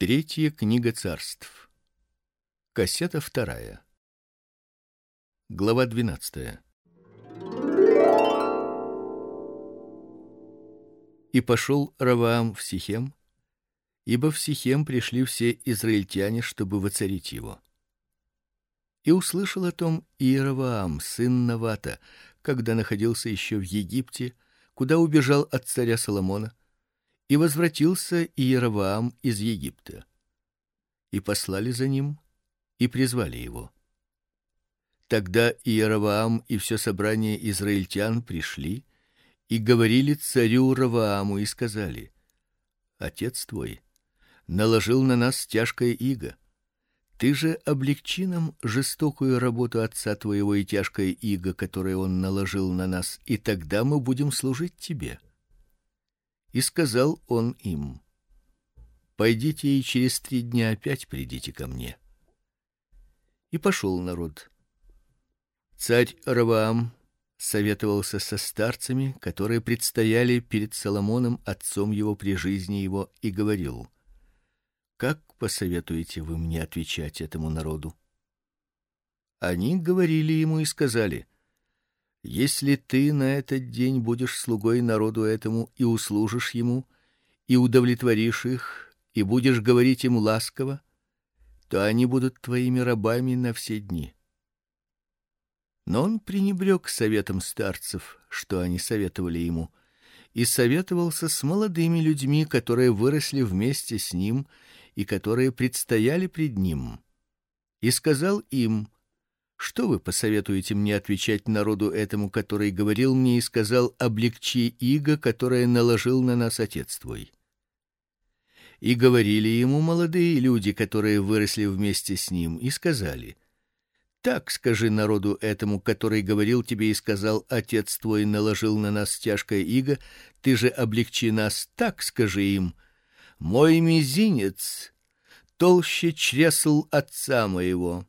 Третья книга царств. Кассета вторая. Глава двенадцатая. И пошел Раваам в Сихем, ибо в Сихем пришли все израильтяне, чтобы воцарить его. И услышал о том Иераваам, сын Навата, когда находился еще в Египте, куда убежал от царя Соломона, и возвратился Иераваам из Египта. И послали за ним и призвали его. Тогда Иераваам и все собрание израильтян пришли и говорили царю Равааму и сказали: Отец твой наложил на нас тяжкое иго. Ты же облегчи нам жестокую работу отца твоего и тяжкое иго, которое он наложил на нас, и тогда мы будем служить тебе. И сказал он им: Пойдите и через три дня опять придите ко мне. И пошел народ. Царь Раваам советовался со старцами, которые предстояли перед Соломоном отцом его при жизни его, и говорил: Как посоветуете вы мне отвечать этому народу? Они говорили ему и сказали: если ты на этот день будешь слугой народу этому и услужишь ему, и удовлетворишь их, и будешь говорить им ласково, то они будут твоими рабами на все дни. Но он пренебрег советом старцев, что они советовали ему, и советовался с молодыми людьми, которые выросли вместе с ним и которые предстояли пред ним. И сказал им: что вы посоветуете мне отвечать народу этому, который говорил мне и сказал: облегчи иго, которое наложил на нас отец твой? И говорили ему молодые люди, которые выросли вместе с ним, и сказали: так скажи народу этому, который говорил тебе и сказал: отец твой наложил на нас тяжкое иго, ты же облегчи нас. Так скажи им: мой мизинец толще чресл отца моего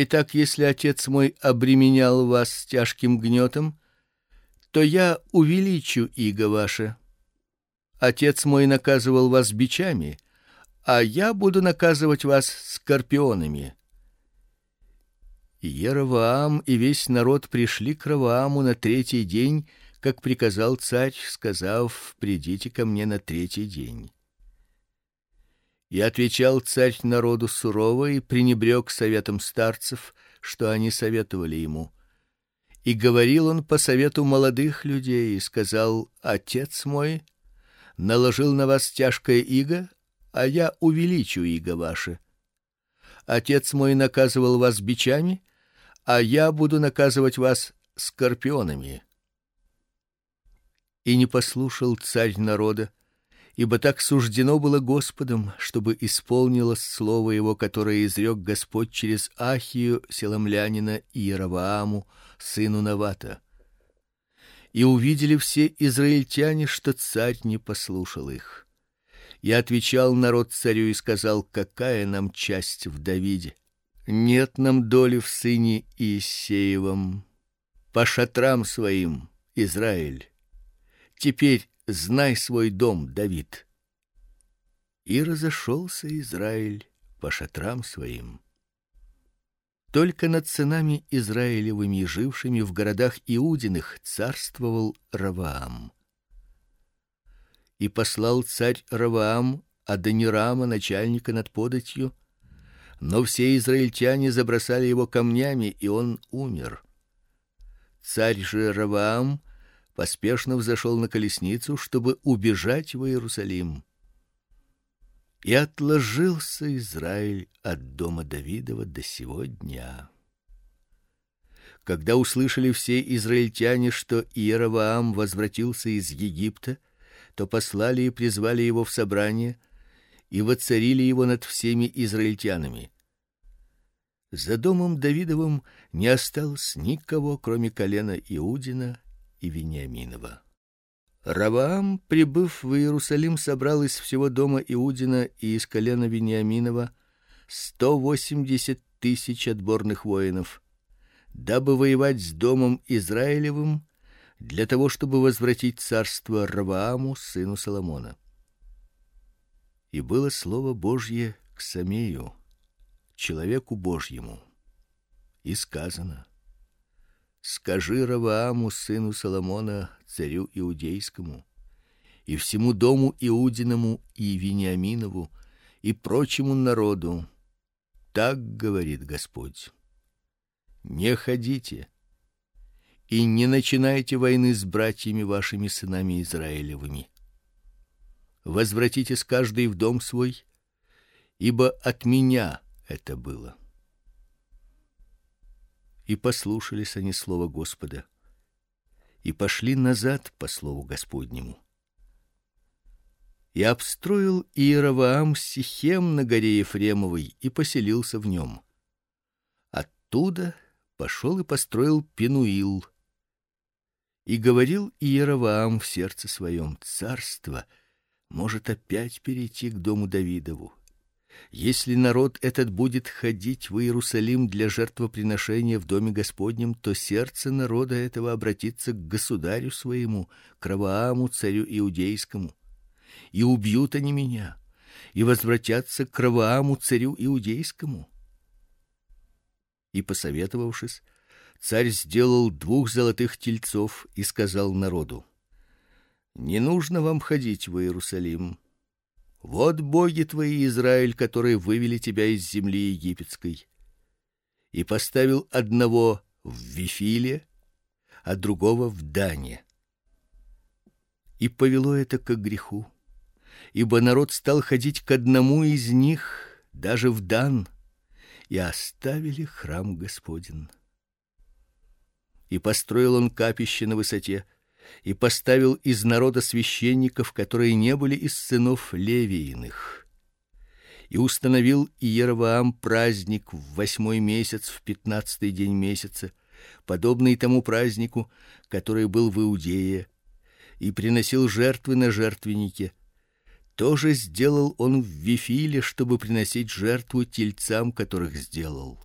Итак, если отец мой обременял вас тяжким гнетом, то я увеличу иго ваше. Отец мой наказывал вас бичами, а я буду наказывать вас скорпионами. И Еровоам и весь народ пришли к Равааму на третий день, как приказал царь, сказав: "Придите ко мне на третий день". И отвечал царь народу сурово и пренебрег советом старцев, что они советовали ему. И говорил он по совету молодых людей и сказал: Отец мой наложил на вас тяжкое иго, а я увеличу иго ваше. Отец мой наказывал вас бичами, а я буду наказывать вас скорпионами. И не послушал царь народа, ибо так суждено было Господом, чтобы исполнилось слово его, которое изрек Господь через Ахию селамлянина и Иеравааму, сыну Навата. И увидели все израильтяне, что царь не послушал их. И отвечал народ царю и сказал: какая нам часть в Давиде? Нет нам доли в сыне Иисеевом. По шатрам своим, Израиль. Теперь знай свой дом, Давид. И разошелся Израиль по шатрам своим. Только над сынами Израилевыми, жившими в городах иудиных, царствовал Раваам. И послал царь Раваам Адонирама, начальника над податью, но все израильтяне забросали его камнями, и он умер. Царь же Раваам поспешно взошел на колесницу, чтобы убежать в Иерусалим. И отложился Израиль от дома Давидова до сего дня. Когда услышали все израильтяне, что Иеровоам возвратился из Египта, то послали и призвали его в собрание и воцарили его над всеми израильтянами. За домом Давидовым не осталось никого, кроме колена Иудина и Вениаминова. Раваам, прибыв в Иерусалим, собрал из всего дома Иудина и из колена Вениаминова сто восемьдесят тысяч отборных воинов, дабы воевать с домом Израилевым для того, чтобы возвратить царство Равааму сыну Соломона. И было слово Божье к Самею, человеку Божьему. И сказано: Скажи Равааму сыну Соломона, царю иудейскому, и всему дому иудиному и Вениаминову и прочему народу: так говорит Господь: Не ходите и не начинайте войны с братьями вашими сынами Израилевыми. Возвратитесь каждый в дом свой, ибо от меня это было. И послушались они слова Господа, и пошли назад по слову Господнему. И обстроил Иеровоам Сихем на горе Ефремовой и поселился в нем. Оттуда пошел и построил Пенуил. И говорил Иеровоам в сердце своем: царство может опять перейти к дому Давидову. Если народ этот будет ходить в Иерусалим для жертвоприношения в доме Господнем, то сердце народа этого обратится к государю своему, к Равааму, царю иудейскому. И убьют они меня, и возвратятся к Равааму, царю иудейскому. И посоветовавшись, царь сделал двух золотых тельцов и сказал народу: Не нужно вам ходить в Иерусалим вот боги твои, Израиль, которые вывели тебя из земли египетской. И поставил одного в Вифиле, а другого в Дане. И повело это к греху, ибо народ стал ходить к одному из них, даже в Дан, и оставили храм Господин. И построил он капище на высоте и поставил из народа священников, которые не были из сынов Левииных. И установил Иеровоам праздник в восьмой месяц в пятнадцатый день месяца, подобный тому празднику, который был в Иудее, и приносил жертвы на жертвеннике. Тоже сделал он в Вифиле, чтобы приносить жертву тельцам, которых сделал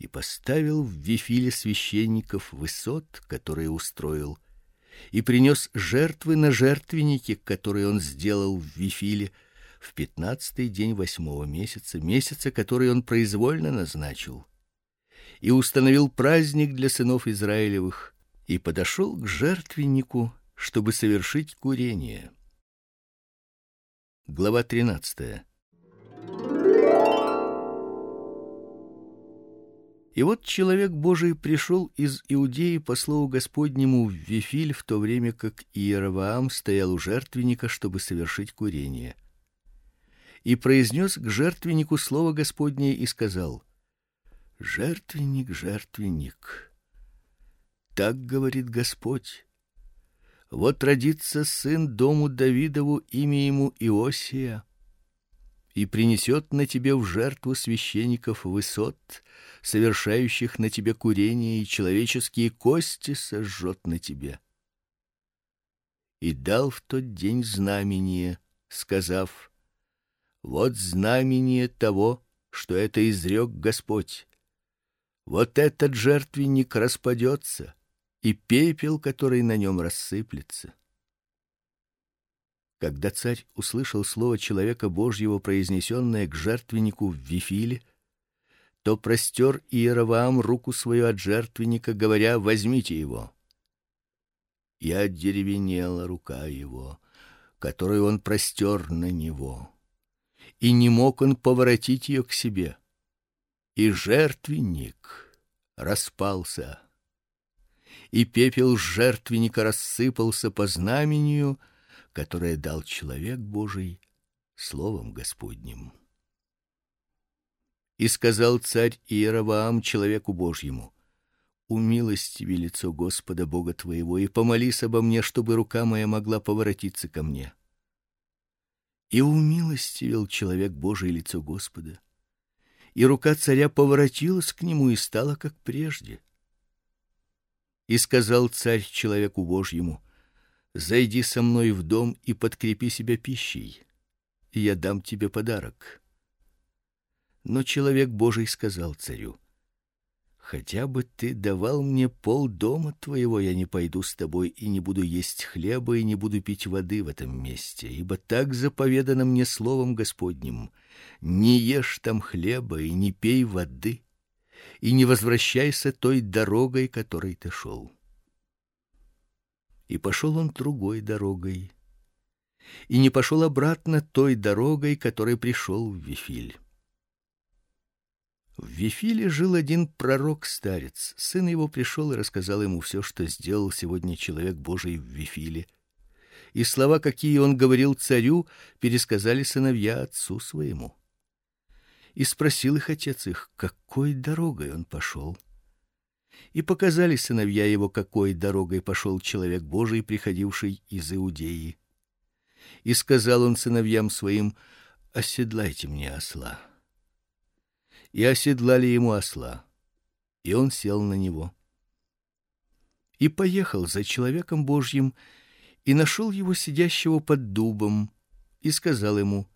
и поставил в Вифиле священников высот, которые устроил, и принес жертвы на жертвеннике, которые он сделал в Вифиле в пятнадцатый день восьмого месяца, месяца, который он произвольно назначил. И установил праздник для сынов Израилевых и подошел к жертвеннику, чтобы совершить курение. Глава тринадцатая. И вот человек Божий пришел из Иудеи по слову Господнему в Вифиль в то время, как Иеровоам стоял у жертвенника, чтобы совершить курение. И произнес к жертвеннику слово Господнее и сказал: Жертвенник, жертвенник. Так говорит Господь: Вот родится сын дому Давидову, имя ему Иосия, и принесет на тебе в жертву священников высот, совершающих на тебе курение, и человеческие кости сожжет на тебе. И дал в тот день знамение, сказав: Вот знамение того, что это изрек Господь. Вот этот жертвенник распадется, и пепел, который на нем рассыплется. Когда царь услышал слово человека Божьего, произнесенное к жертвеннику в Вифиле, то простер Иеровоам руку свою от жертвенника, говоря: "Возьмите его". И одеревенела рука его, которую он простер на него, и не мог он поворотить ее к себе. И жертвенник распался, и пепел жертвенника рассыпался по знамению, которое дал человек Божий словом Господним. И сказал царь Иеровоам человеку Божьему: "Умилостиви лицо Господа Бога твоего и помолись обо мне, чтобы рука моя могла поворотиться ко мне". И умилостивил человек Божий лицо Господа, и рука царя поворотилась к нему и стала как прежде. И сказал царь человеку Божьему: Зайди со мной в дом и подкрепи себя пищей, и я дам тебе подарок. Но человек Божий сказал царю: Хотя бы ты давал мне пол дома твоего, я не пойду с тобой и не буду есть хлеба и не буду пить воды в этом месте, ибо так заповедано мне словом Господним: не ешь там хлеба и не пей воды, и не возвращайся той дорогой, которой ты шел. И пошел он другой дорогой, и не пошел обратно той дорогой, которой пришел в Вифиль. В Вифиле жил один пророк-старец. Сын его пришел и рассказал ему все, что сделал сегодня человек Божий в Вифиле. И слова, какие он говорил царю, пересказали сыновья отцу своему. И спросил их отец их, какой дорогой он пошел. И показали сыновья его, какой дорогой пошел человек Божий, приходивший из Иудеи. И сказал он сыновьям своим: "Оседлайте мне осла" и оседлали ему осла. И он сел на него. И поехал за человеком Божьим и нашел его сидящего под дубом и сказал ему: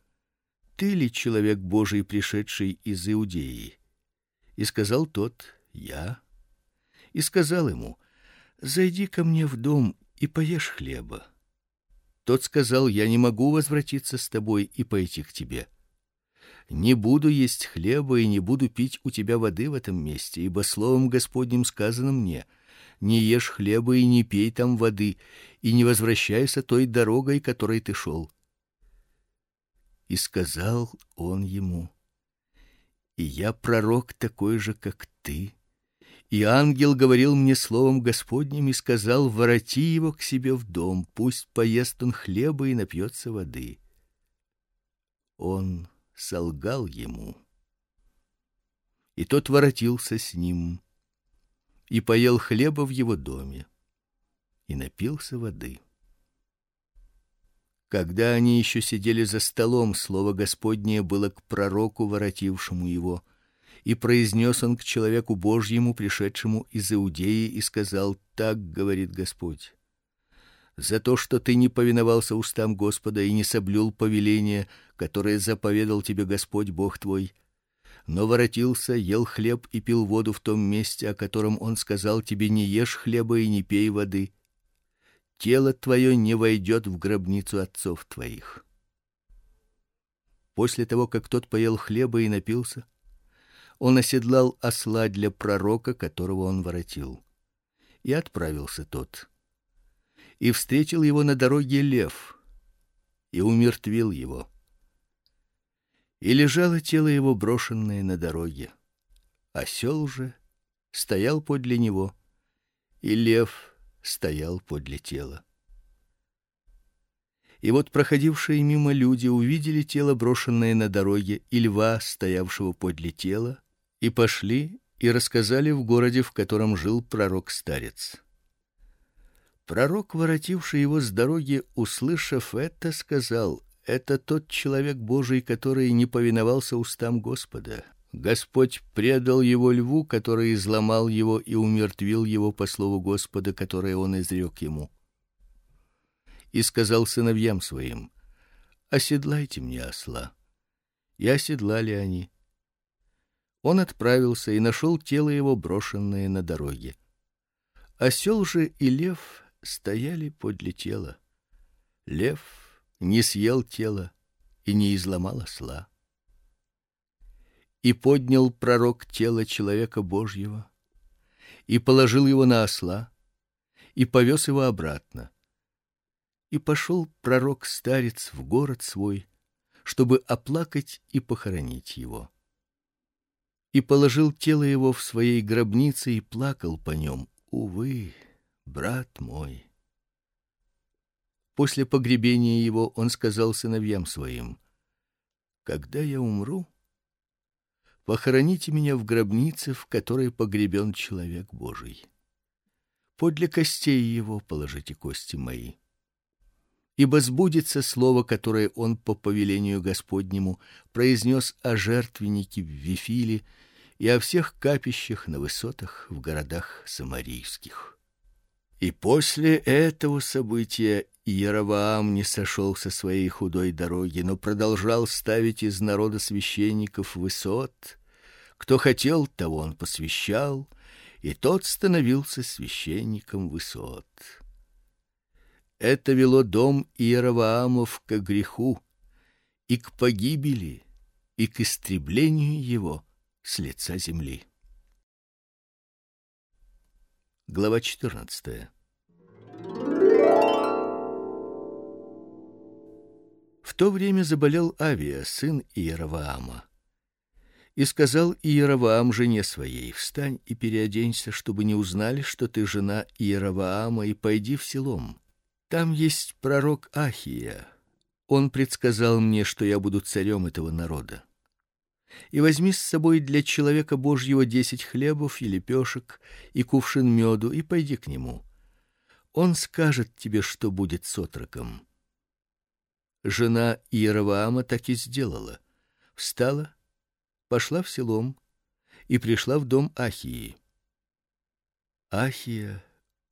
Ты ли человек Божий, пришедший из Иудеи? И сказал тот: Я. И сказал ему: Зайди ко мне в дом и поешь хлеба. Тот сказал: Я не могу возвратиться с тобой и пойти к тебе не буду есть хлеба и не буду пить у тебя воды в этом месте, ибо словом Господним сказано мне: не ешь хлеба и не пей там воды, и не возвращайся той дорогой, которой ты шел. И сказал он ему: И я пророк такой же, как ты. И ангел говорил мне словом Господним и сказал: вороти его к себе в дом, пусть поест он хлеба и напьется воды. Он солгал ему. И тот воротился с ним и поел хлеба в его доме и напился воды. Когда они еще сидели за столом, слово Господнее было к пророку, воротившему его, и произнес он к человеку Божьему, пришедшему из Иудеи, и сказал: "Так говорит Господь: за то, что ты не повиновался устам Господа и не соблюл повеления, которое заповедал тебе Господь Бог твой, но воротился, ел хлеб и пил воду в том месте, о котором он сказал тебе: не ешь хлеба и не пей воды. Тело твое не войдет в гробницу отцов твоих. После того, как тот поел хлеба и напился, он оседлал осла для пророка, которого он воротил. И отправился тот и встретил его на дороге лев и умертвил его. И лежало тело его брошенное на дороге. Осел же стоял подле него, и лев стоял подле тела. И вот проходившие мимо люди увидели тело брошенное на дороге и льва, стоявшего подле тела, и пошли и рассказали в городе, в котором жил пророк-старец. Пророк, воротивший его с дороги, услышав это, сказал: "Это тот человек Божий, который не повиновался устам Господа. Господь предал его льву, который изломал его и умертвил его по слову Господа, которое он изрек ему. И сказал сыновьям своим: Оседлайте мне осла. И оседлали они. Он отправился и нашел тело его брошенное на дороге. Осел же и лев стояли подле тела. Лев не съел тело и не изломал осла. И поднял пророк тело человека Божьего и положил его на осла и повез его обратно. И пошел пророк-старец в город свой, чтобы оплакать и похоронить его. И положил тело его в своей гробнице и плакал по нем. Увы, брат мой. После погребения его он сказал сыновьям своим: Когда я умру, похороните меня в гробнице, в которой погребен человек Божий. Подле костей его положите кости мои. Ибо сбудется слово, которое он по повелению Господнему произнес о жертвеннике в Вифиле и о всех капищах на высотах в городах самарийских. И после этого события Иеровоам не сошел со своей худой дороги, но продолжал ставить из народа священников высот. Кто хотел, того он посвящал, и тот становился священником высот. Это вело дом Иераваамов к греху и к погибели и к истреблению его с лица земли. Глава 14. В то время заболел Авия, сын Иераваама. И сказал Иераваам жене своей: "Встань и переоденься, чтобы не узнали, что ты жена Иераваама, и пойди в селом. Там есть пророк Ахия. Он предсказал мне, что я буду царем этого народа. И возьми с собой для человека Божьего десять хлебов и лепешек и кувшин меду и пойди к нему. Он скажет тебе, что будет с отроком. Жена Иераваама так и сделала. Встала, пошла в селом и пришла в дом Ахии. Ахия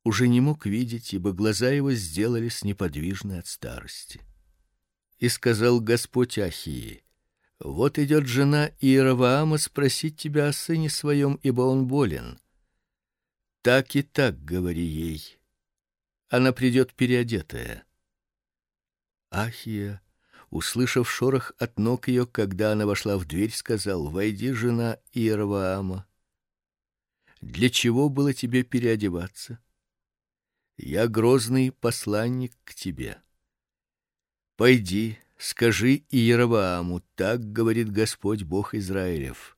уже не мог видеть, ибо глаза его сделались неподвижны от старости. И сказал Господь Ахии: Вот идет жена Иераваама спросить тебя о сыне своем, ибо он болен. Так и так говори ей. Она придет переодетая. Ахия услышав шорох от ног ее, когда она вошла в дверь, сказал: "Войди, жена Иераваама. Для чего было тебе переодеваться? Я грозный посланник к тебе. Пойди, скажи Иеравааму: так говорит Господь Бог Израилев: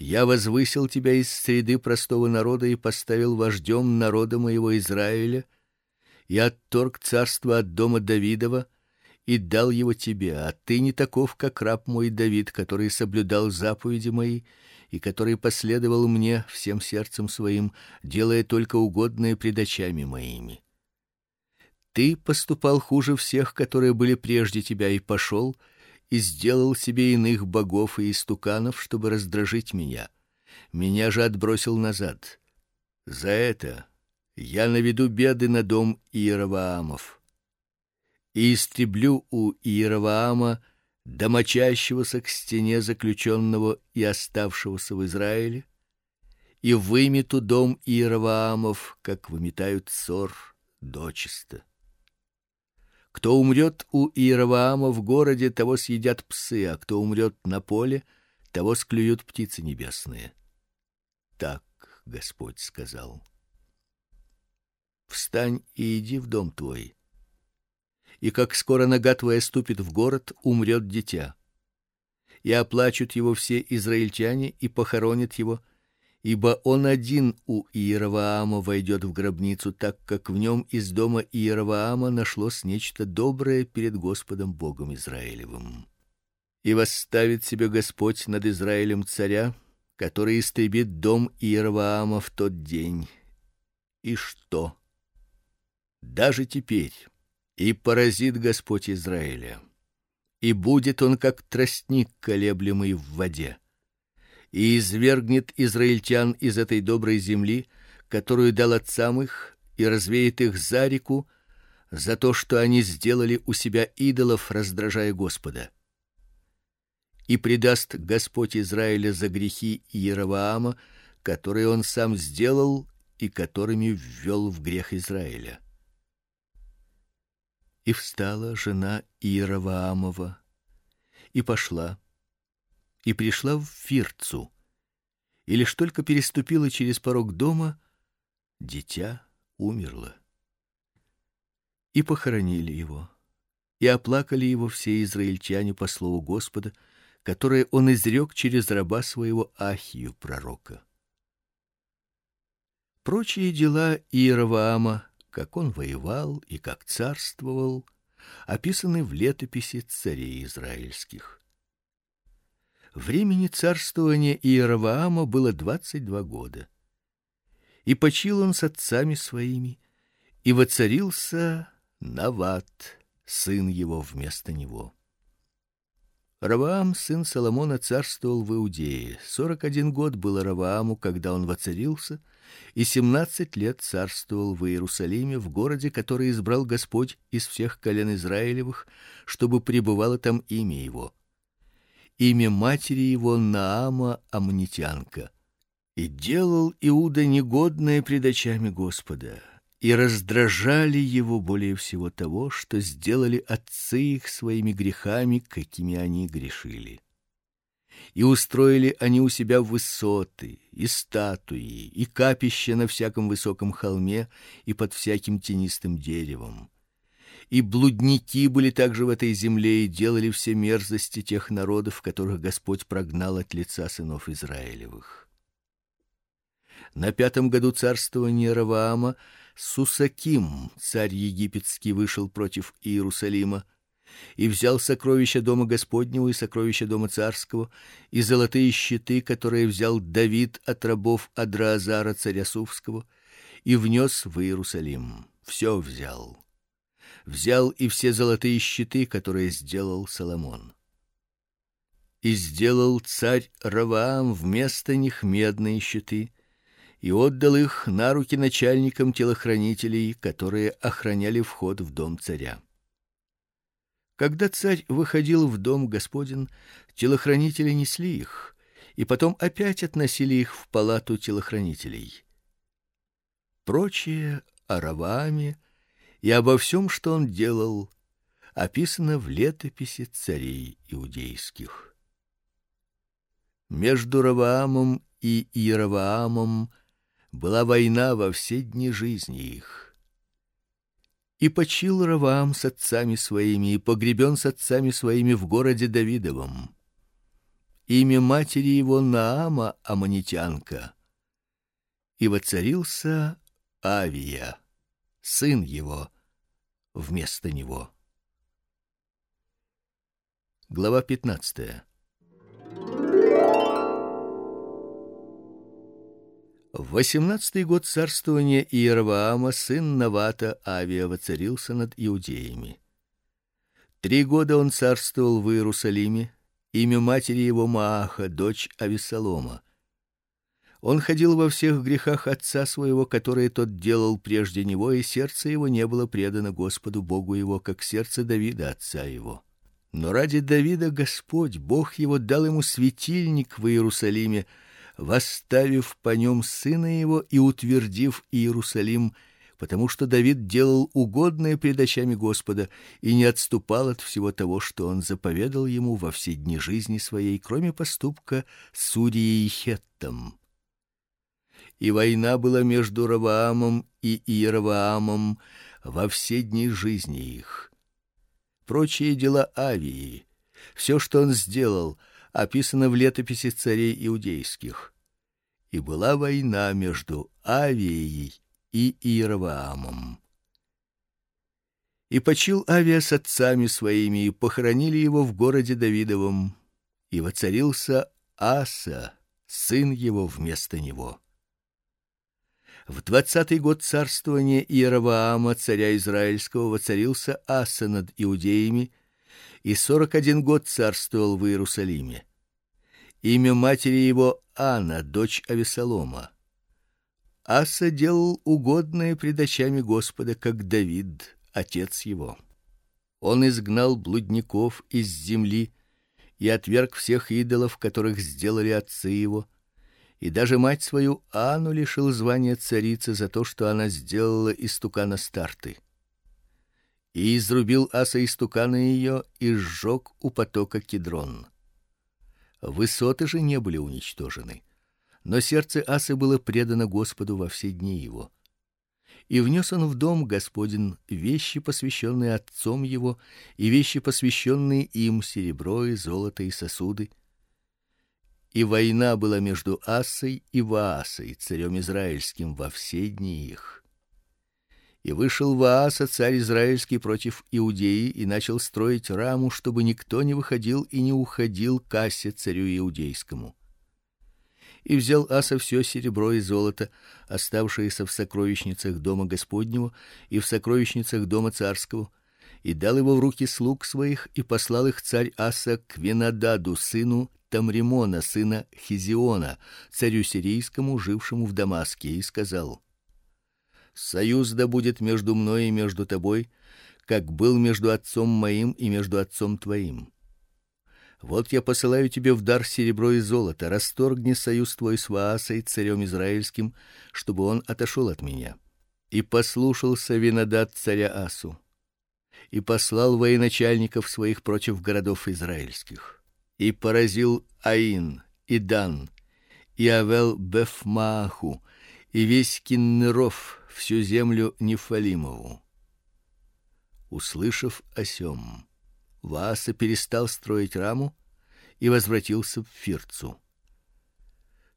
я возвысил тебя из среды простого народа и поставил вождем народа моего Израиля, и отторг царство от дома Давидова и дал его тебе, а ты не таков, как раб мой Давид, который соблюдал заповеди мои и который последовал мне всем сердцем своим, делая только угодное пред очами моими. Ты поступал хуже всех, которые были прежде тебя, и пошел и сделал себе иных богов и истуканов, чтобы раздражить меня. Меня же отбросил назад. За это я наведу беды на дом Иераваамов и истреблю у Иераваама домочащегося к стене заключенного и оставшегося в Израиле, и вымету дом Иераваамов, как выметают ссор дочисто. Кто умрет у Иераваама в городе, того съедят псы, а кто умрет на поле, того склюют птицы небесные. Так Господь сказал. Встань и иди в дом твой и как скоро нога твоя ступит в город, умрет дитя. И оплачут его все израильтяне и похоронят его, ибо он один у Иераваама войдет в гробницу, так как в нем из дома Иераваама нашлось нечто доброе перед Господом Богом Израилевым. И восставит себе Господь над Израилем царя, который истребит дом Иераваама в тот день. И что? Даже теперь и поразит Господь Израиля. И будет он как тростник колеблемый в воде. И извергнет израильтян из этой доброй земли, которую дал отцам их, и развеет их за реку за то, что они сделали у себя идолов, раздражая Господа. И предаст Господь Израиля за грехи Иераваама, которые он сам сделал и которыми ввел в грех Израиля. И встала жена Иераваамова и пошла и пришла в Фирцу. И лишь только переступила через порог дома, дитя умерло. И похоронили его. И оплакали его все израильтяне по слову Господа, которое он изрек через раба своего Ахию пророка. Прочие дела Иераваама как он воевал и как царствовал, описаны в летописи царей израильских. Времени царствования Иераваама было двадцать два года. И почил он с отцами своими, и воцарился Нават, сын его вместо него. Раваам, сын Соломона, царствовал в Иудее. Сорок один год было Равааму, когда он воцарился, и семнадцать лет царствовал в Иерусалиме, в городе, который избрал Господь из всех колен Израилевых, чтобы пребывало там имя его. Имя матери его Наама Амнитянка. И делал Иуда негодное пред очами Господа, и раздражали его более всего того, что сделали отцы их своими грехами, какими они грешили. И устроили они у себя высоты, и статуи, и капища на всяком высоком холме и под всяким тенистым деревом. И блудники были также в этой земле и делали все мерзости тех народов, которых Господь прогнал от лица сынов Израилевых. На пятом году царствования Раваама Сусаким, царь египетский, вышел против Иерусалима и взял сокровища дома Господнего и сокровища дома царского и золотые щиты, которые взял Давид от рабов Адраазара царя Сувского, и внес в Иерусалим. Все взял. Взял и все золотые щиты, которые сделал Соломон. И сделал царь Раваам вместо них медные щиты, и отдал их на руки начальникам телохранителей, которые охраняли вход в дом царя. Когда царь выходил в дом Господин, телохранители несли их, и потом опять относили их в палату телохранителей. Прочее о Раваме и обо всем, что он делал, описано в летописи царей иудейских. Между Раваамом и Иераваамом была война во все дни жизни их. И почил Равам с отцами своими и погребен с отцами своими в городе Давидовом. Имя матери его Наама амонитянка. И воцарился Авия, сын его, вместо него. Глава пятнадцатая. В восемнадцатый год царствования Иераваама сын Навата Авия воцарился над иудеями. Три года он царствовал в Иерусалиме. Имя матери его Мааха, дочь Авесолома. Он ходил во всех грехах отца своего, которые тот делал прежде него, и сердце его не было предано Господу Богу его, как сердце Давида отца его. Но ради Давида Господь, Бог его, дал ему светильник в Иерусалиме, восставив по нем сына его и утвердив Иерусалим, потому что Давид делал угодное пред очами Господа и не отступал от всего того, что он заповедал ему во все дни жизни своей, кроме поступка с Урией Хеттом. И война была между Раваамом и Иераваамом во все дни жизни их. Прочие дела Авии, все, что он сделал, описано в летописи царей иудейских. И была война между Авией и Иераваамом. И почил Авия с отцами своими, и похоронили его в городе Давидовом, и воцарился Аса, сын его вместо него. В двадцатый год царствования Иераваама, царя израильского, воцарился Аса над иудеями, и сорок один год царствовал в Иерусалиме. Имя матери его Анна, дочь Авесолома. Аса делал угодное пред очами Господа, как Давид, отец его. Он изгнал блудников из земли и отверг всех идолов, которых сделали отцы его, и даже мать свою Анну лишил звания царицы за то, что она сделала истукана Старты. И изрубил Аса истукана ее и сжег у потока Кедрон. Высоты же не были уничтожены, но сердце Асы было предано Господу во все дни его. И внес он в дом Господин вещи, посвященные отцом его, и вещи, посвященные им серебро и золото и сосуды. И война была между Асой и Ваасой, царем израильским, во все дни их. И вышел Вааса, царь израильский, против Иудеи и начал строить раму, чтобы никто не выходил и не уходил к Асе, царю иудейскому. И взял Аса все серебро и золото, оставшееся в сокровищницах дома Господнего и в сокровищницах дома царского, и дал его в руки слуг своих, и послал их царь Аса к Винададу, сыну Тамримона, сына Хизиона, царю сирийскому, жившему в Дамаске, и сказал: Союз да будет между мной и между тобой, как был между отцом моим и между отцом твоим. Вот я посылаю тебе в дар серебро и золото, расторгни союз твой с Ваасой, царем израильским, чтобы он отошел от меня. И послушался Винодат царя Асу, и послал военачальников своих против городов израильских, и поразил Аин, и Дан, и Авел Бефмаху, и весь Киннеров, всю землю Нефалимову. Услышав о сём, Вааса перестал строить раму и возвратился в Фирцу.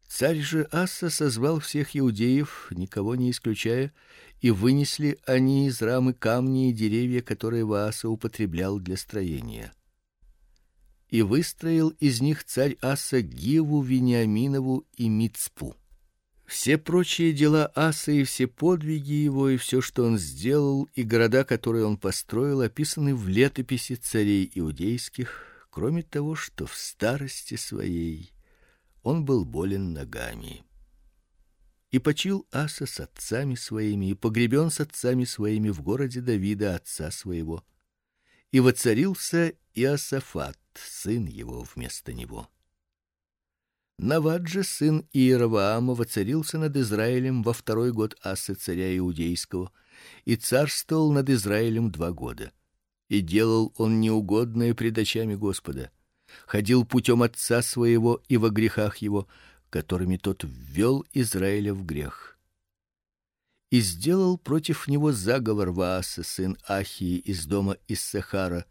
Царь же Аса созвал всех иудеев, никого не исключая, и вынесли они из рамы камни и деревья, которые Вааса употреблял для строения. И выстроил из них царь Аса Гиву Вениаминову и Мицпу. Все прочие дела Аса и все подвиги его и все, что он сделал, и города, которые он построил, описаны в летописи царей иудейских, кроме того, что в старости своей он был болен ногами. И почил Аса с отцами своими, и погребен с отцами своими в городе Давида отца своего. И воцарился Иосафат, сын его вместо него. Навад же сын Иеровоама воцарился над Израилем во второй год Асы царя иудейского и царствовал над Израилем два года. И делал он неугодное пред очами Господа, ходил путем отца своего и во грехах его, которыми тот ввел Израиля в грех. И сделал против него заговор Вааса сын Ахии из дома Иссахара,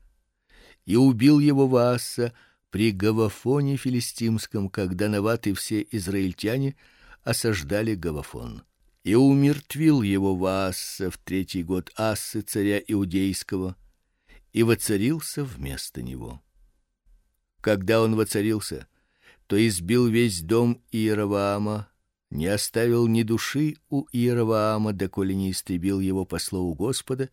и убил его Вааса при Гавафоне филистимском, когда Нават и все израильтяне осаждали Гавафон. И умертвил его Ваасса в третий год Ассы царя иудейского, и воцарился вместо него. Когда он воцарился, то избил весь дом Иеровоама, не оставил ни души у Иеровоама, доколе не истребил его по слову Господа,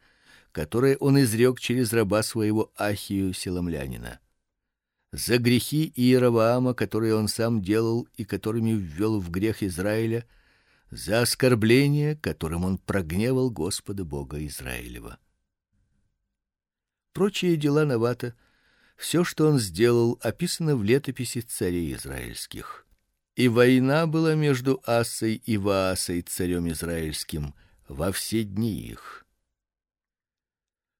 которое он изрек через раба своего Ахию селамлянина за грехи Иеровоама, которые он сам делал и которыми ввел в грех Израиля, за оскорбление, которым он прогневал Господа Бога Израилева. Прочие дела Навата, все, что он сделал, описано в летописи царей израильских. И война была между Асой и Ваасой царем израильским во все дни их.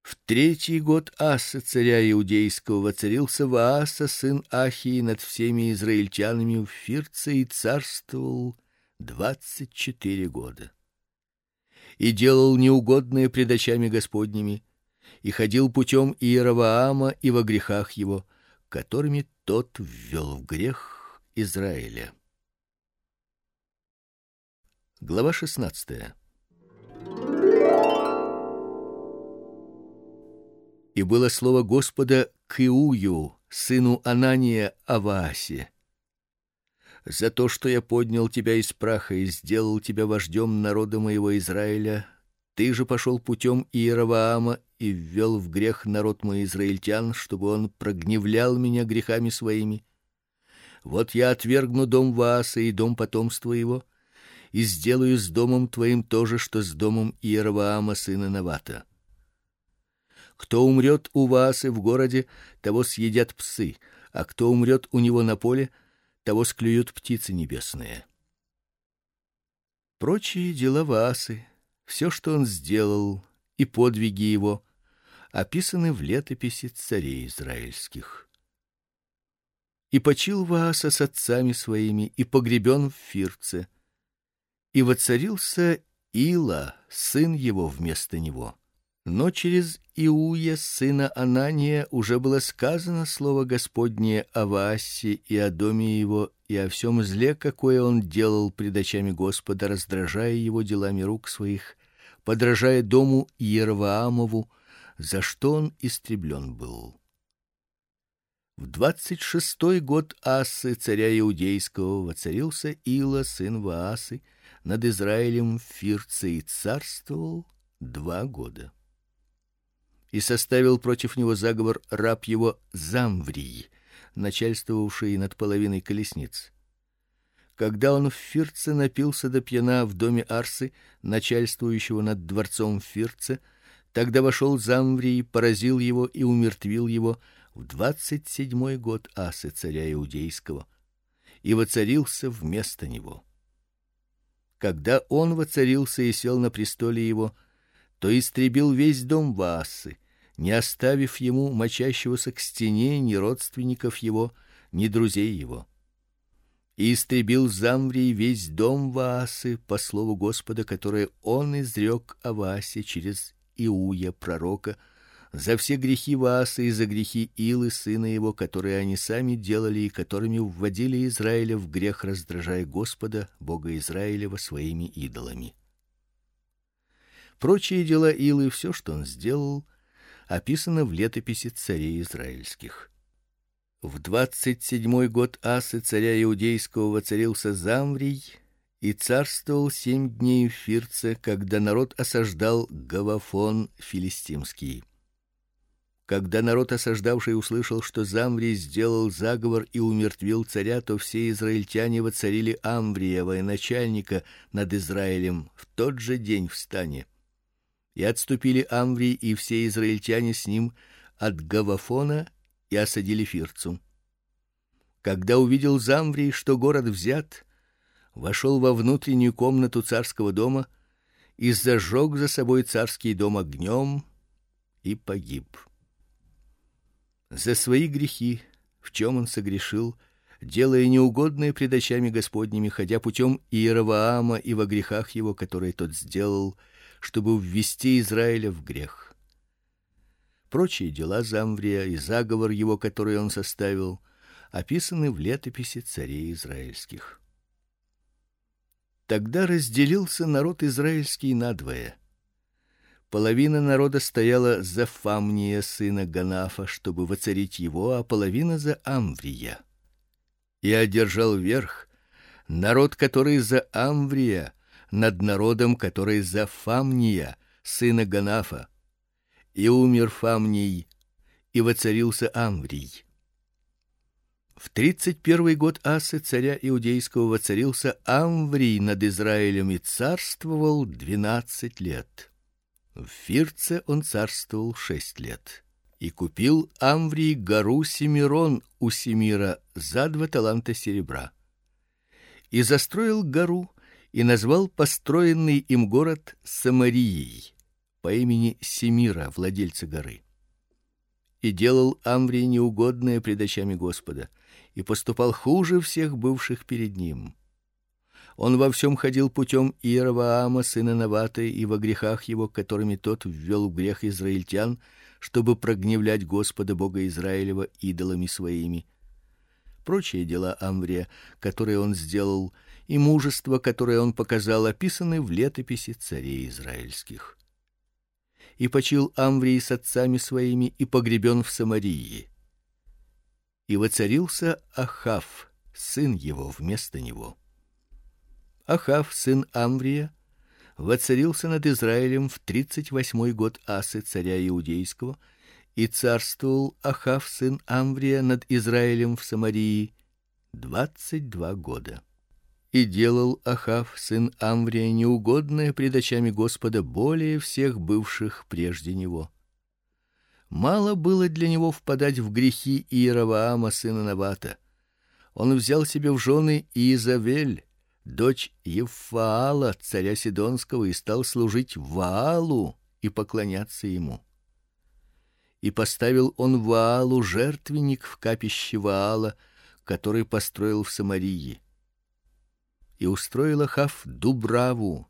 В третий год Аса царя иудейского воцарился Вааса сын Ахии над всеми израильтянами в Фирце и царствовал двадцать четыре года. И делал неугодное пред очами Господними, и ходил путем Иеровоама и во грехах его, которыми тот ввел в грех Израиля. Глава шестнадцатая. И было слово Господа к Иую, сыну Анания Аваасе. За то, что я поднял тебя из праха и сделал тебя вождем народа моего Израиля, ты же пошел путем Иеровоама и ввел в грех народ мой израильтян, чтобы он прогневлял меня грехами своими. Вот я отвергну дом Вааса и дом потомства его, и сделаю с домом твоим то же, что с домом Иеровоама сына Навата. Кто умрет у вас и в городе, того съедят псы, а кто умрет у него на поле, того склюют птицы небесные. Прочие дела Ваасы, все, что он сделал, и подвиги его описаны в летописи царей израильских. И почил Вааса с отцами своими и погребен в Фирце, и воцарился Ила, сын его вместо него. Но через Иуя сына Анания уже было сказано слово Господнее о Ваасе и о доме его и о всем зле, какое он делал пред очами Господа, раздражая его делами рук своих, подражая дому Иеровоамову, за что он истреблен был. В двадцать шестой год Асы царя иудейского воцарился Ила сын Ваасы над Израилем в Фирце и царствовал два года и составил против него заговор раб его Замврий, начальствовавший над половиной колесниц. Когда он в Фирце напился до пьяна в доме Арсы, начальствующего над дворцом в Фирце, тогда вошел Замврий, поразил его и умертвил его, в двадцать седьмой год Асы царя иудейского и воцарился вместо него. Когда он воцарился и сел на престоле его, то истребил весь дом Ваасы, не оставив ему мочащегося к стене ни родственников его, ни друзей его. И истребил Замврий весь дом Ваасы по слову Господа, которое он изрек о Ваасе через Иуя пророка, за все грехи Вааса и за грехи Илы сына его, которые они сами делали и которыми вводили Израиля в грех, раздражая Господа, Бога Израилева своими идолами. Прочие дела Илы, все, что он сделал, описано в летописи царей израильских. В двадцать седьмой год Асы царя иудейского воцарился Замврий и царствовал семь дней в Фирце, когда народ осаждал Гавафон филистимский. Когда народ осаждавший услышал, что Замврий сделал заговор и умертвил царя, то все израильтяне воцарили Амврия, военачальника над Израилем, в тот же день в стане. И отступили Амврий и все израильтяне с ним от Гавафона и осадили Фирцу. Когда увидел Замврий, что город взят, вошел во внутреннюю комнату царского дома и зажег за собой царский дом огнем и погиб за свои грехи, в чем он согрешил, делая неугодное пред очами Господними, ходя путем Иеровоама и во грехах его, которые тот сделал, чтобы ввести Израиля в грех. Прочие дела Замврия и заговор его, который он составил, описаны в летописи царей израильских. Тогда разделился народ израильский надвое Половина народа стояла за Фамния сына Ганафа, чтобы воцарить его, а половина за Амврия. И одержал верх народ, который за Амврия, над народом, который за Фамния сына Ганафа. И умер Фамний, и воцарился Амврий. В тридцать первый год Асы царя иудейского воцарился Амврий над Израилем и царствовал двенадцать лет. В Фирце он царствовал шесть лет и купил Амврий гору Семирон у Семира за два таланта серебра. И застроил гору и назвал построенный им город Самарией по имени Семира, владельца горы. И делал Амврий неугодное пред очами Господа, и поступал хуже всех бывших перед ним. Он во всем ходил путем Иеровоама сына Навата и во грехах его, которыми тот ввел грех израильтян, чтобы прогневлять Господа Бога Израилева идолами своими. Прочие дела Амврия, которые он сделал, и мужество, которое он показал, описаны в летописи царей израильских. И почил Амврий с отцами своими и погребен в Самарии. И воцарился Ахав, сын его вместо него. Ахав, сын Амврия, воцарился над Израилем в тридцать восьмой год Асы царя иудейского, и царствовал Ахав, сын Амврия, над Израилем в Самарии двадцать два года. И делал Ахав, сын Амврия, неугодное пред очами Господа более всех бывших прежде него. Мало было для него впадать в грехи Иеровоама сына Навата. Он взял себе в жены Иезавель, дочь Евфаала, царя Сидонского, и стал служить Ваалу и поклоняться ему. И поставил он Ваалу жертвенник в капище Ваала, который построил в Самарии. И устроил Ахав Дубраву.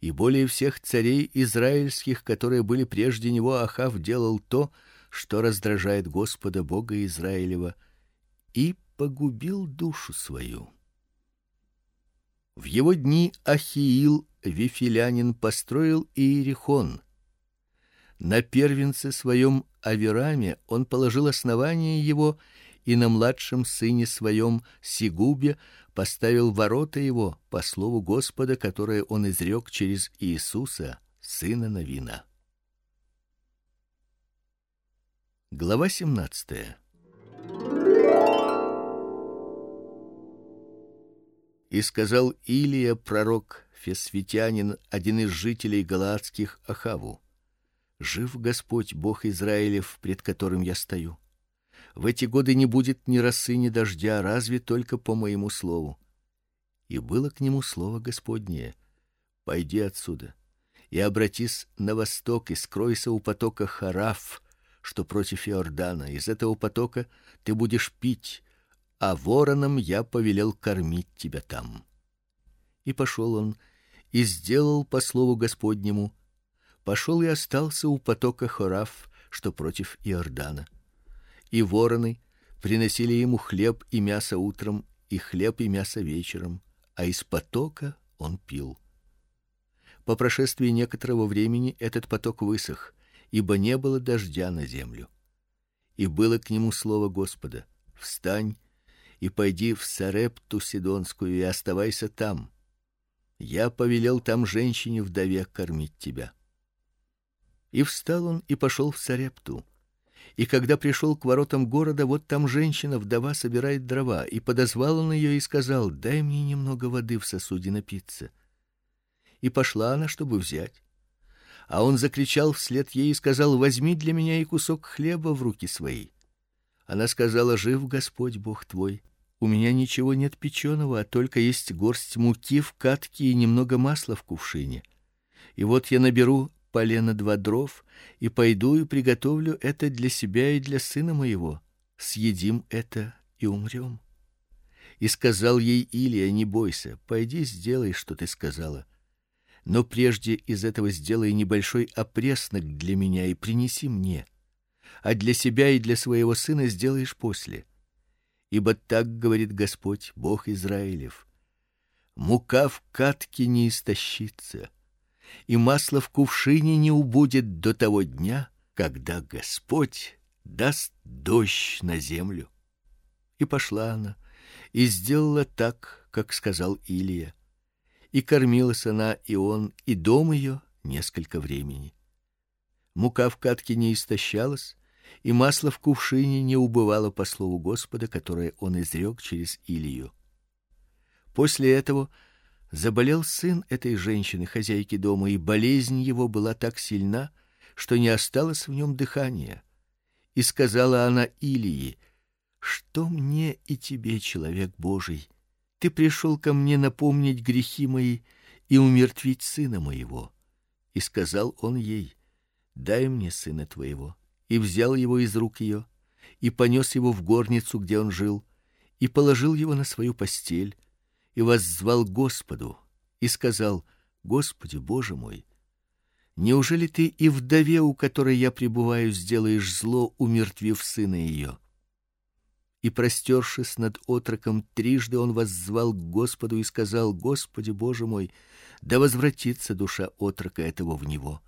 И более всех царей израильских, которые были прежде него, Ахав делал то, что раздражает Господа Бога Израилева, и погубил душу свою. В его дни Ахиил Вифилянин построил Иерихон. На первенце своем Авираме он положил основание его и на младшем сыне своем Сигубе поставил ворота его по слову Господа, которое он изрек через Иисуса, сына Навина. Глава 17. И сказал Илия пророк фесвитянин, один из жителей галаадских Ахаву: Жив Господь Бог Израилев, пред которым я стою. В эти годы не будет ни росы, ни дождя, разве только по моему слову. И было к нему слово Господнее: Пойди отсюда и обратись на восток и скройся у потока Хараф, что против Иордана. Из этого потока ты будешь пить, а воронам я повелел кормить тебя там. И пошел он и сделал по слову Господнему. Пошел и остался у потока Хараф, что против Иордана. И вороны приносили ему хлеб и мясо утром, и хлеб и мясо вечером, а из потока он пил. По прошествии некоторого времени этот поток высох, ибо не было дождя на землю. И было к нему слово Господа: Встань и пойди в Сарепту сидонскую и оставайся там. Я повелел там женщине вдове кормить тебя. И встал он и пошел в Сарепту. И когда пришел к воротам города, вот там женщина вдова собирает дрова, и подозвал он ее и сказал: "Дай мне немного воды в сосуде напиться" и пошла она, чтобы взять. А он закричал вслед ей и сказал: "Возьми для меня и кусок хлеба в руки свои". Она сказала: "Жив Господь Бог твой, у меня ничего нет печеного, а только есть горсть муки в катке и немного масла в кувшине. И вот я наберу полено два дров и пойду и приготовлю это для себя и для сына моего. Съедим это и умрем. И сказал ей Илия: "Не бойся, пойди сделай, что ты сказала но прежде из этого сделай небольшой опреснок для меня и принеси мне, а для себя и для своего сына сделаешь после. Ибо так говорит Господь, Бог Израилев: мука в катке не истощится, и масло в кувшине не убудет до того дня, когда Господь даст дождь на землю. И пошла она и сделала так, как сказал Илия и кормилась она и он, и дом ее несколько времени. Мука в катке не истощалась, и масло в кувшине не убывало по слову Господа, которое он изрек через Илию. После этого заболел сын этой женщины, хозяйки дома, и болезнь его была так сильна, что не осталось в нем дыхания. И сказала она Илии: "Что мне и тебе, человек Божий? Ты пришел ко мне напомнить грехи мои и умертвить сына моего. И сказал он ей: Дай мне сына твоего. И взял его из рук ее и понес его в горницу, где он жил, и положил его на свою постель, и воззвал Господу и сказал: Господи, Боже мой, неужели ты и вдове, у которой я пребываю, сделаешь зло, умертвив сына ее? и простершись над отроком, трижды он воззвал к Господу и сказал: Господи Боже мой, да возвратится душа отрока этого в него.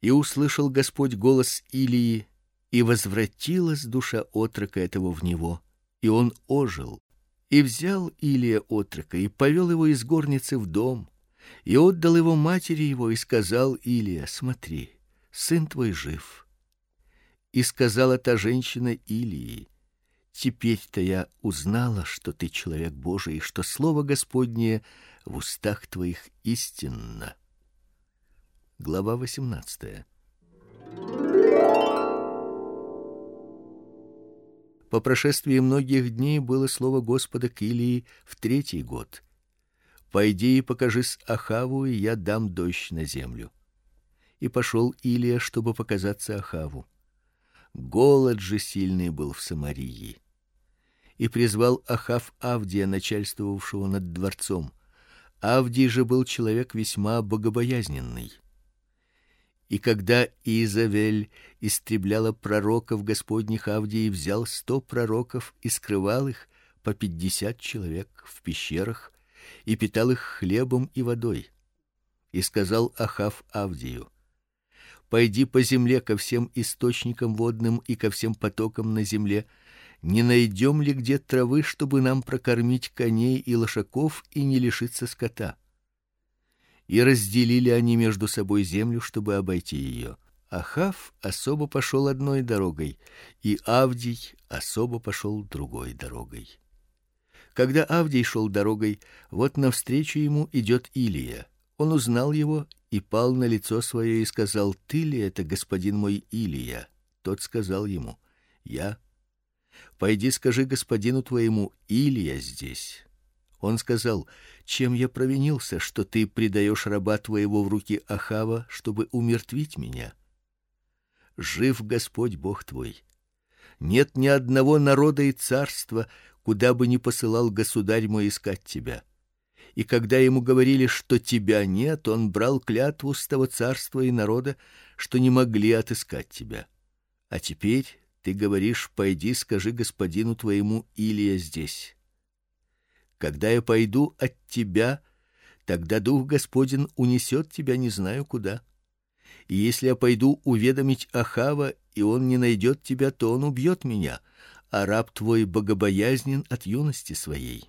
И услышал Господь голос Илии, и возвратилась душа отрока этого в него, и он ожил. И взял Илия отрока и повел его из горницы в дом, и отдал его матери его и сказал Илия: "Смотри, сын твой жив". И сказала та женщина Илии: Теперь-то я узнала, что ты человек Божий, и что слово Господнее в устах твоих истинно. Глава 18. По прошествии многих дней было слово Господа к Илии в третий год. Пойди и покажись Ахаву, и я дам дождь на землю. И пошел Илия, чтобы показаться Ахаву. Голод же сильный был в Самарии. И призвал Ахав Авдия, начальствовавшего над дворцом. Авдий же был человек весьма богобоязненный. И когда Изавель истребляла пророков Господних, Авдий взял сто пророков и скрывал их по пятьдесят человек в пещерах и питал их хлебом и водой. И сказал Ахав Авдию: Пойди по земле ко всем источникам водным и ко всем потокам на земле, не найдем ли где травы, чтобы нам прокормить коней и лошаков и не лишиться скота. И разделили они между собой землю, чтобы обойти ее. Ахав особо пошел одной дорогой, и Авдий особо пошел другой дорогой. Когда Авдий шел дорогой, вот навстречу ему идет Илия. Он узнал его и пал на лицо свое и сказал: "Ты ли это, господин мой Илия?" Тот сказал ему: "Я". Пойди скажи господину твоему: Илия здесь. Он сказал: Чем я провинился, что ты предаешь раба твоего в руки Ахава, чтобы умертвить меня? Жив Господь Бог твой. Нет ни одного народа и царства, куда бы ни посылал государь мой искать тебя. И когда ему говорили, что тебя нет, он брал клятву с того царства и народа, что не могли отыскать тебя. А теперь ты говоришь: "Пойди, скажи господину твоему, Илия здесь". Когда я пойду от тебя, тогда дух Господень унесет тебя не знаю куда. И если я пойду уведомить Ахава, и он не найдет тебя, то он убьет меня, а раб твой богобоязнен от юности своей.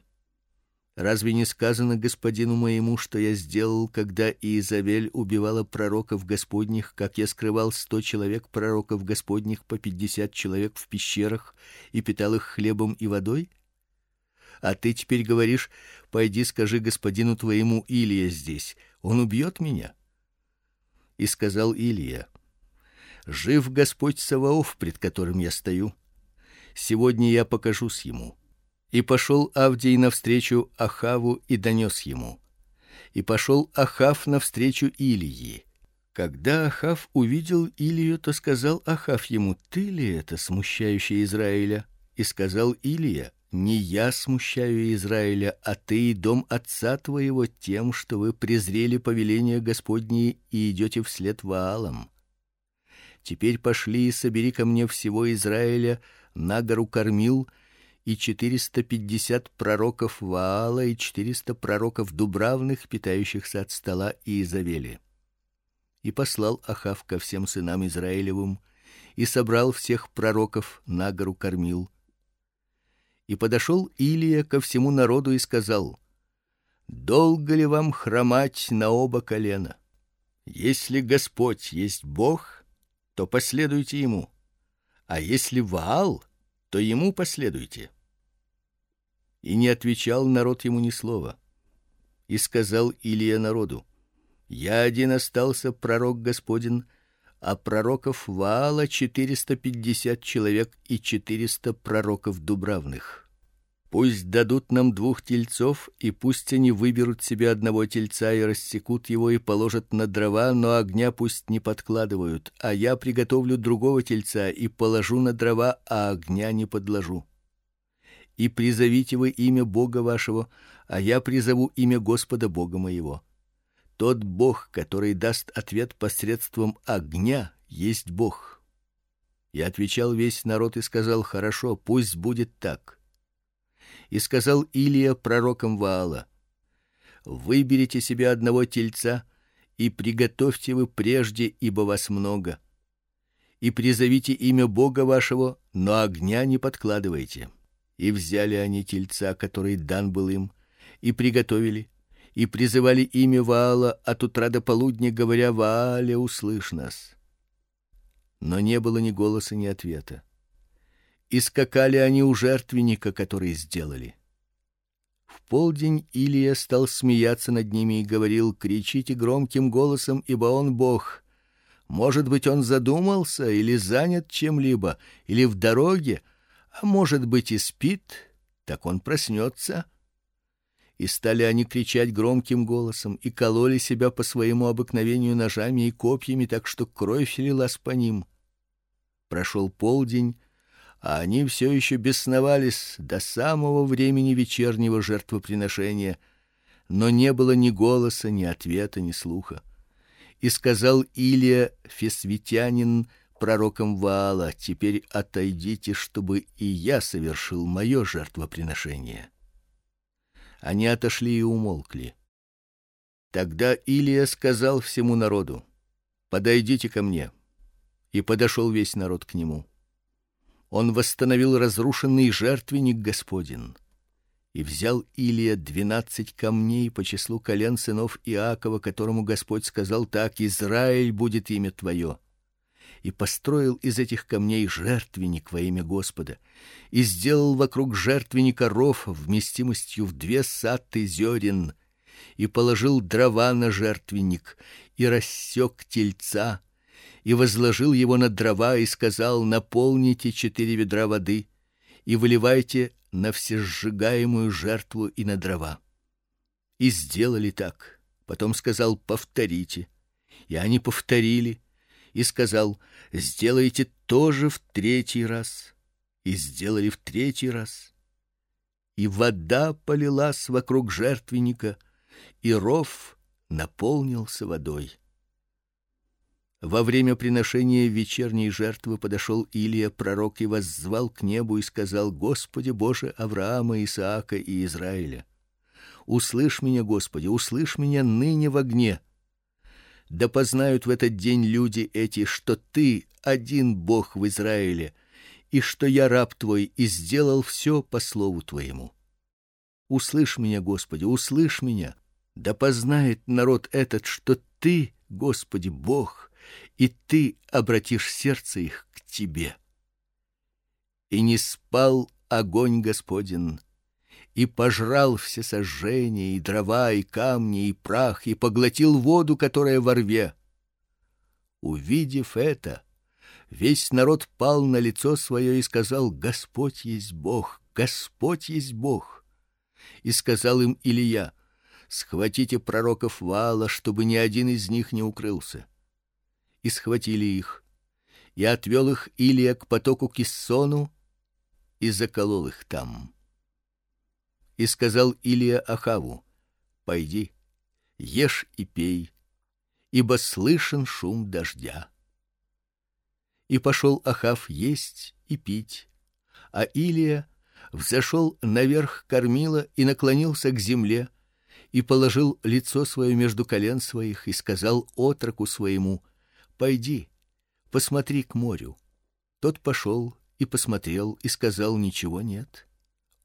Разве не сказано господину моему, что я сделал, когда Иезавель убивала пророков Господних, как я скрывал сто человек пророков Господних по пятьдесят человек в пещерах и питал их хлебом и водой? А ты теперь говоришь: "Пойди, скажи господину твоему, Илия здесь, он убьет меня". И сказал Илия: "Жив Господь Саваоф, пред которым я стою. Сегодня я покажусь ему". И пошел Авдий навстречу Ахаву и донес ему. И пошел Ахав навстречу Илии. Когда Ахав увидел Илию, то сказал Ахав ему: "Ты ли это смущающий Израиля?" И сказал Илия: не я смущаю Израиля, а ты и дом отца твоего тем, что вы презрели повеление Господне и идете вслед Ваалам. Теперь пошли и собери ко мне всего Израиля на гору Кормил и четыреста пятьдесят пророков Ваала и четыреста пророков дубравных, питающихся от стола Иезавели. И послал Ахав ко всем сынам Израилевым и собрал всех пророков на гору Кормил и подошел Илия ко всему народу и сказал: Долго ли вам хромать на оба колена? Если Господь есть Бог, то последуйте ему, а если Ваал, то ему последуйте. И не отвечал народ ему ни слова. И сказал Илия народу: Я один остался пророк Господин, а пророков Ваала четыреста пятьдесят человек и четыреста пророков дубравных. Пусть дадут нам двух тельцов, и пусть они выберут себе одного тельца и рассекут его и положат на дрова, но огня пусть не подкладывают, а я приготовлю другого тельца и положу на дрова, а огня не подложу. И призовите вы имя Бога вашего, а я призову имя Господа Бога моего. Тот Бог, который даст ответ посредством огня, есть Бог. И отвечал весь народ и сказал: хорошо, пусть будет так. И сказал Илия пророкам Ваала: Выберите себе одного тельца и приготовьте вы прежде, ибо вас много. И призовите имя Бога вашего, но огня не подкладывайте. И взяли они тельца, который дан был им, и приготовили, и призывали имя Ваала от утра до полудня, говоря: Ваале, услышь нас. Но не было ни голоса, ни ответа и скакали они у жертвенника, который сделали. В полдень Илия стал смеяться над ними и говорил: "Кричите громким голосом, ибо он Бог. Может быть, он задумался или занят чем-либо, или в дороге, а может быть и спит, так он проснется. И стали они кричать громким голосом и кололи себя по своему обыкновению ножами и копьями, так что кровь лилась по ним. Прошел полдень, а они все еще бесновались до самого времени вечернего жертвоприношения, но не было ни голоса, ни ответа, ни слуха. И сказал Илия фесвитянин пророком Ваала: "Теперь отойдите, чтобы и я совершил мое жертвоприношение". Они отошли и умолкли. Тогда Илия сказал всему народу: "Подойдите ко мне". И подошел весь народ к нему он восстановил разрушенный жертвенник Господин. И взял Илия двенадцать камней по числу колен сынов Иакова, которому Господь сказал так: Израиль будет имя твое. И построил из этих камней жертвенник во имя Господа, и сделал вокруг жертвенника ров вместимостью в две саты зерен, и положил дрова на жертвенник, и рассек тельца, и возложил его на дрова и сказал: наполните четыре ведра воды и выливайте на всесжигаемую жертву и на дрова. И сделали так. Потом сказал: "Повторите". И они повторили, и сказал: "Сделайте тоже в третий раз". И сделали в третий раз. И вода полилась вокруг жертвенника, и ров наполнился водой. Во время приношения вечерней жертвы подошел Илия пророк и воззвал к небу и сказал: Господи Боже Авраама, Исаака и Израиля, услышь меня, Господи, услышь меня ныне в огне. Да познают в этот день люди эти, что ты один Бог в Израиле, и что я раб твой и сделал все по слову твоему. Услышь меня, Господи, услышь меня. Да познает народ этот, что ты, Господи, Бог, и ты обратишь сердце их к тебе. И не спал огонь Господень, и пожрал все сожжения, и дрова, и камни, и прах, и поглотил воду, которая во рве. Увидев это, весь народ пал на лицо свое и сказал: Господь есть Бог, Господь есть Бог. И сказал им Илия: Схватите пророков Вала, чтобы ни один из них не укрылся и схватили их. И отвел их Илия к потоку Киссону и заколол их там. И сказал Илия Ахаву: "Пойди, ешь и пей, ибо слышен шум дождя". И пошел Ахав есть и пить, а Илия взошел наверх кормила и наклонился к земле и положил лицо свое между колен своих и сказал отроку своему: Пойди, посмотри к морю. Тот пошел и посмотрел и сказал: ничего нет.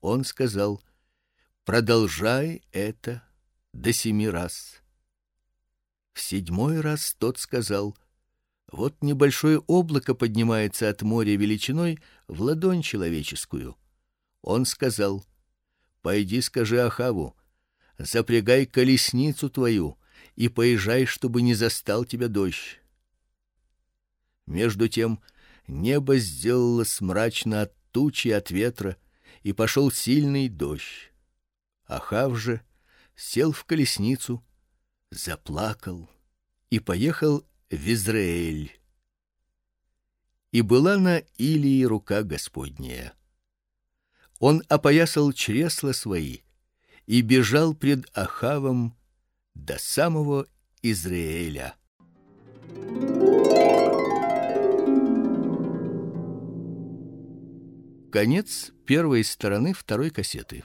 Он сказал: продолжай это до семи раз. В седьмой раз тот сказал: вот небольшое облако поднимается от моря величиной в ладонь человеческую. Он сказал: пойди, скажи Ахаву, запрягай колесницу твою и поезжай, чтобы не застал тебя дождь. Между тем небо сделалось мрачно от тучи от ветра, и пошел сильный дождь. Ахав же сел в колесницу, заплакал и поехал в Израиль. И была на Илии рука Господняя. Он опоясал чресла свои и бежал пред Ахавом до самого Израиля. Конец первой стороны второй кассеты.